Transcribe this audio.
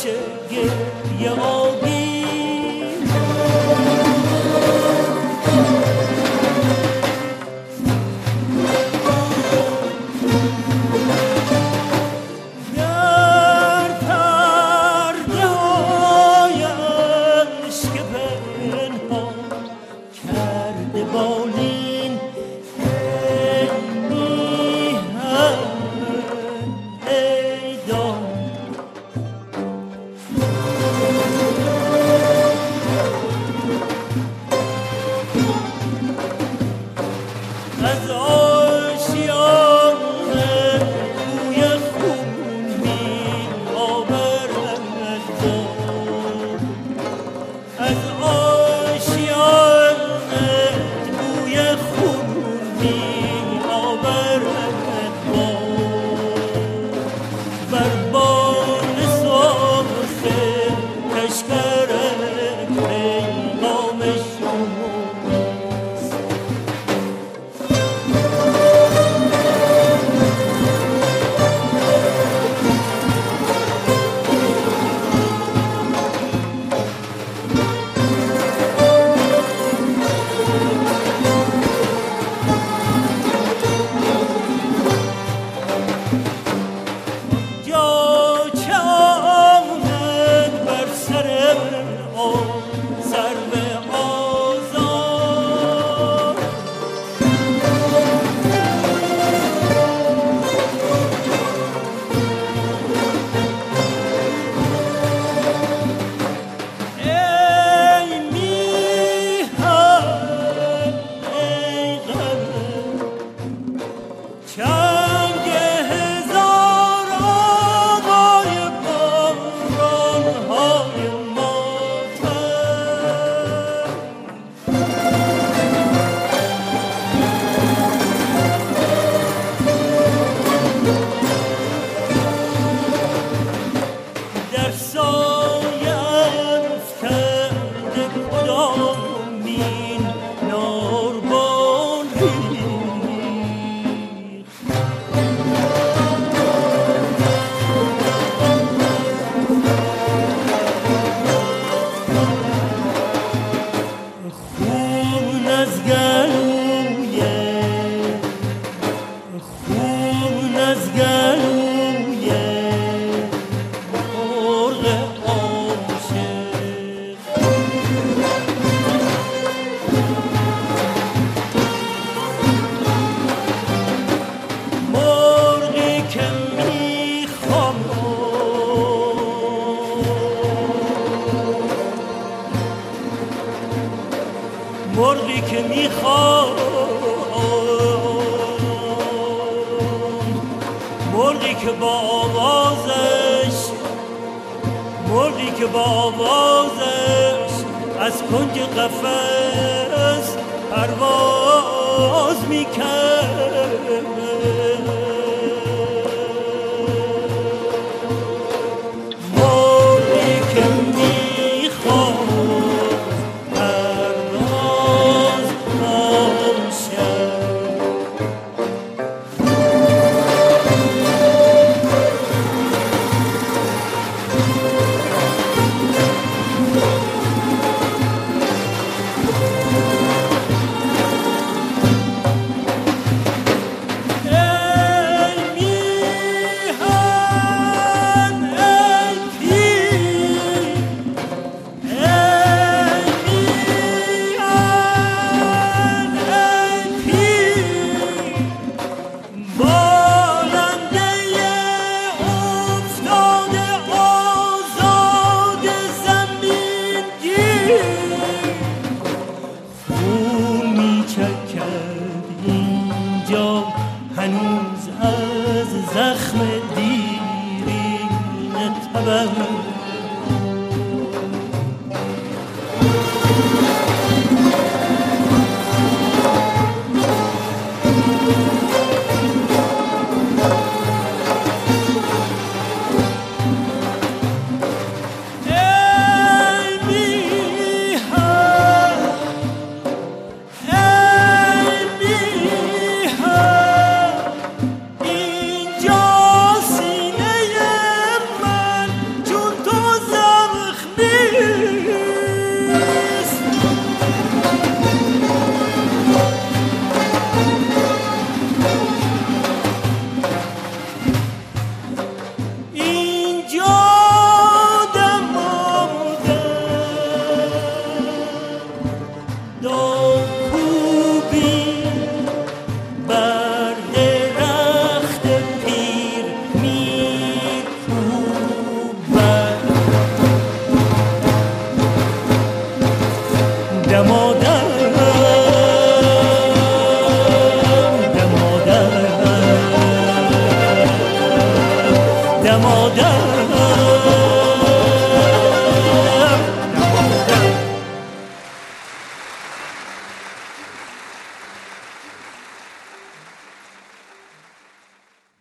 should give you. می‌خوام. مرغی که با آوازش مرغی که با آوازش از کنج قفس پرواز می‌کرد. da